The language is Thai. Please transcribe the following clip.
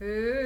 เออ